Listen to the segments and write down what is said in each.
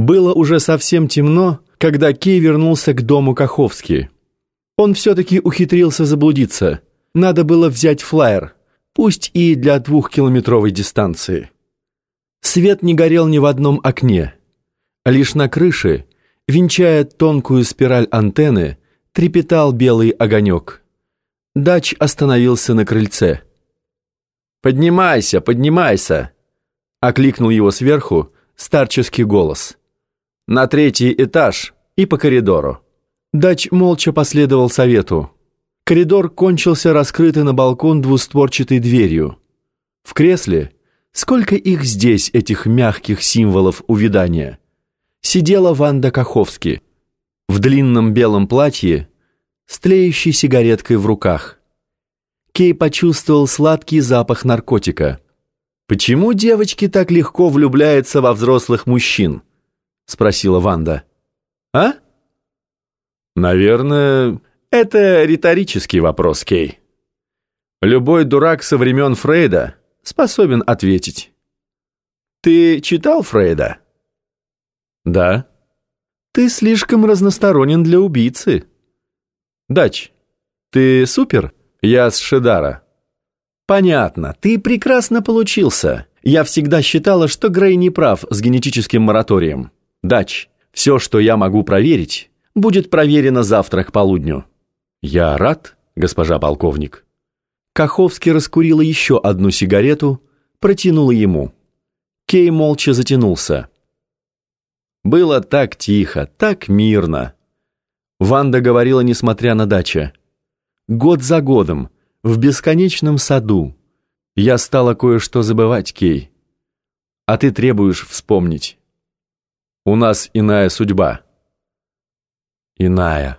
Было уже совсем темно, когда Кей вернулся к дому Каховски. Он все-таки ухитрился заблудиться. Надо было взять флайер, пусть и для двухкилометровой дистанции. Свет не горел ни в одном окне. Лишь на крыше, венчая тонкую спираль антенны, трепетал белый огонек. Дач остановился на крыльце. «Поднимайся, поднимайся!» — окликнул его сверху старческий голос. «На третий этаж и по коридору». Дач молча последовал совету. Коридор кончился раскрытой на балкон двустворчатой дверью. В кресле, сколько их здесь, этих мягких символов увядания, сидела Ванда Каховски в длинном белом платье с тлеющей сигареткой в руках. Кей почувствовал сладкий запах наркотика. «Почему девочки так легко влюбляются во взрослых мужчин?» — спросила Ванда. «А?» Наверное, это риторический вопрос, Кей. Любой дурак со времен Фрейда способен ответить. Ты читал Фрейда? Да. Ты слишком разносторонен для убийцы. Дач, ты супер? Я с Шедара. Понятно, ты прекрасно получился. Я всегда считала, что Грей не прав с генетическим мораторием. Дач, все, что я могу проверить, будет проверено завтра к полудню». «Я рад, госпожа полковник». Каховский раскурила еще одну сигарету, протянула ему. Кей молча затянулся. Было так тихо, так мирно. Ванда говорила, несмотря на дача. Год за годом, в бесконечном саду. Я стала кое-что забывать, Кей. А ты требуешь вспомнить. У нас иная судьба иная.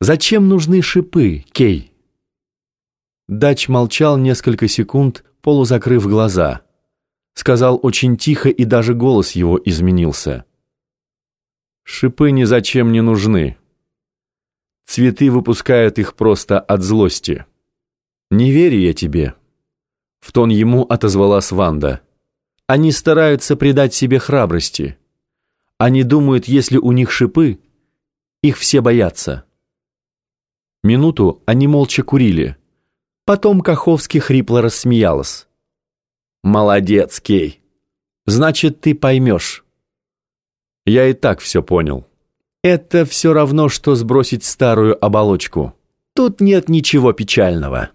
«Зачем нужны шипы, Кей?» Дач молчал несколько секунд, полузакрыв глаза. Сказал очень тихо, и даже голос его изменился. «Шипы ни зачем не нужны. Цветы выпускают их просто от злости. Не верю я тебе». В тон ему отозвалась Ванда. «Они стараются придать себе храбрости. Они думают, если у них шипы, их все боятся. Минуту они молча курили. Потом Каховский хрипло рассмеялась. «Молодец, Кей. Значит, ты поймешь». Я и так все понял. Это все равно, что сбросить старую оболочку. Тут нет ничего печального.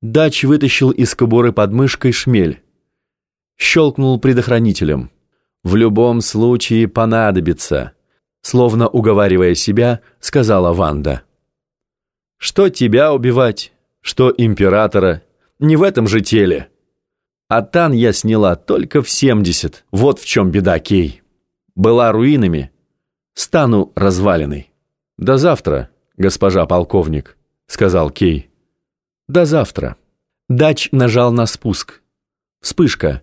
Дач вытащил из кобуры под мышкой шмель. Щелкнул предохранителем. В любом случае понадобится словно уговаривая себя, сказала Ванда. «Что тебя убивать, что императора, не в этом же теле. А тан я сняла только в семьдесят, вот в чем беда, Кей. Была руинами, стану развалиной. До завтра, госпожа полковник», — сказал Кей. «До завтра». Дач нажал на спуск. Вспышка,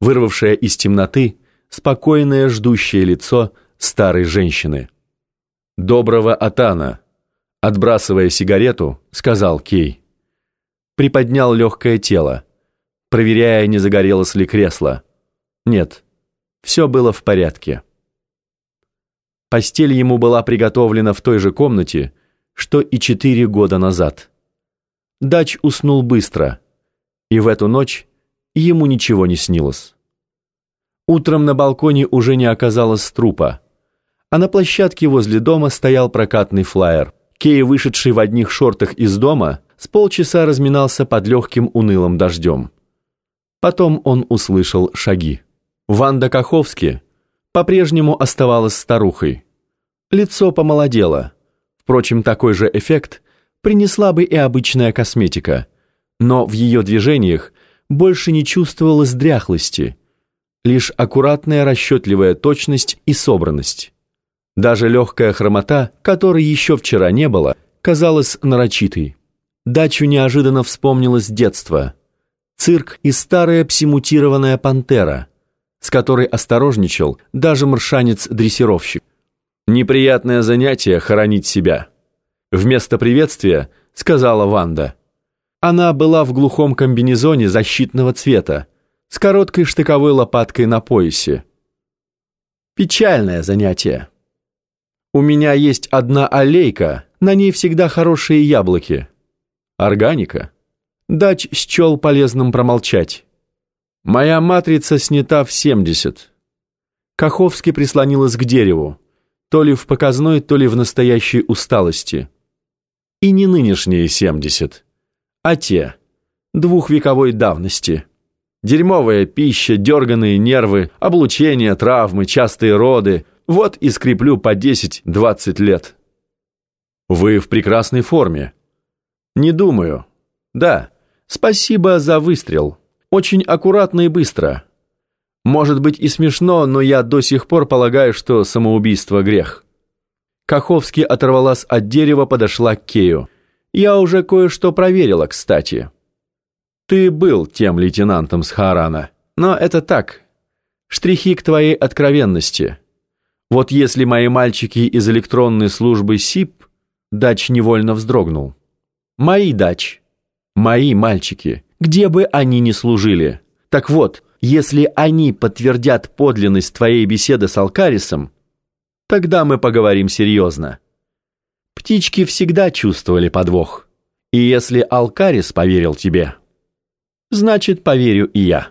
вырвавшая из темноты, спокойное ждущее лицо старой женщины. «Доброго Атана!» Отбрасывая сигарету, сказал Кей. Приподнял легкое тело, проверяя, не загорелось ли кресло. Нет, все было в порядке. Постель ему была приготовлена в той же комнате, что и четыре года назад. Дач уснул быстро, и в эту ночь ему ничего не снилось. Утром на балконе уже не оказалось трупа а на площадке возле дома стоял прокатный флаер. Кей, вышедший в одних шортах из дома, с полчаса разминался под легким унылым дождем. Потом он услышал шаги. Ванда Каховски по-прежнему оставалась старухой. Лицо помолодело. Впрочем, такой же эффект принесла бы и обычная косметика, но в ее движениях больше не чувствовалось дряхлости, лишь аккуратная расчетливая точность и собранность. Даже легкая хромота, которой еще вчера не было, казалась нарочитой. Дачу неожиданно вспомнилось детство. Цирк и старая псимутированная пантера, с которой осторожничал даже маршанец-дрессировщик. «Неприятное занятие — хоронить себя». Вместо приветствия сказала Ванда. Она была в глухом комбинезоне защитного цвета, с короткой штыковой лопаткой на поясе. Печальное занятие. У меня есть одна аллейка, на ней всегда хорошие яблоки. Органика. Дач счел полезным промолчать. Моя матрица снята в 70. Каховский прислонилась к дереву, то ли в показной, то ли в настоящей усталости. И не нынешние 70, а те, двухвековой давности. Дерьмовая пища, дерганые нервы, облучение, травмы, частые роды. Вот и скреплю по 10-20 лет. Вы в прекрасной форме. Не думаю. Да, спасибо за выстрел. Очень аккуратно и быстро. Может быть и смешно, но я до сих пор полагаю, что самоубийство – грех. Каховский оторвалась от дерева, подошла к Кею. Я уже кое-что проверила, кстати. Ты был тем лейтенантом с Харана, но это так. Штрихи к твоей откровенности. Вот если мои мальчики из электронной службы СИП, Дач невольно вздрогнул. Мои Дач, мои мальчики – где бы они ни служили. Так вот, если они подтвердят подлинность твоей беседы с Алкарисом, тогда мы поговорим серьезно. Птички всегда чувствовали подвох. И если Алкарис поверил тебе, значит, поверю и я».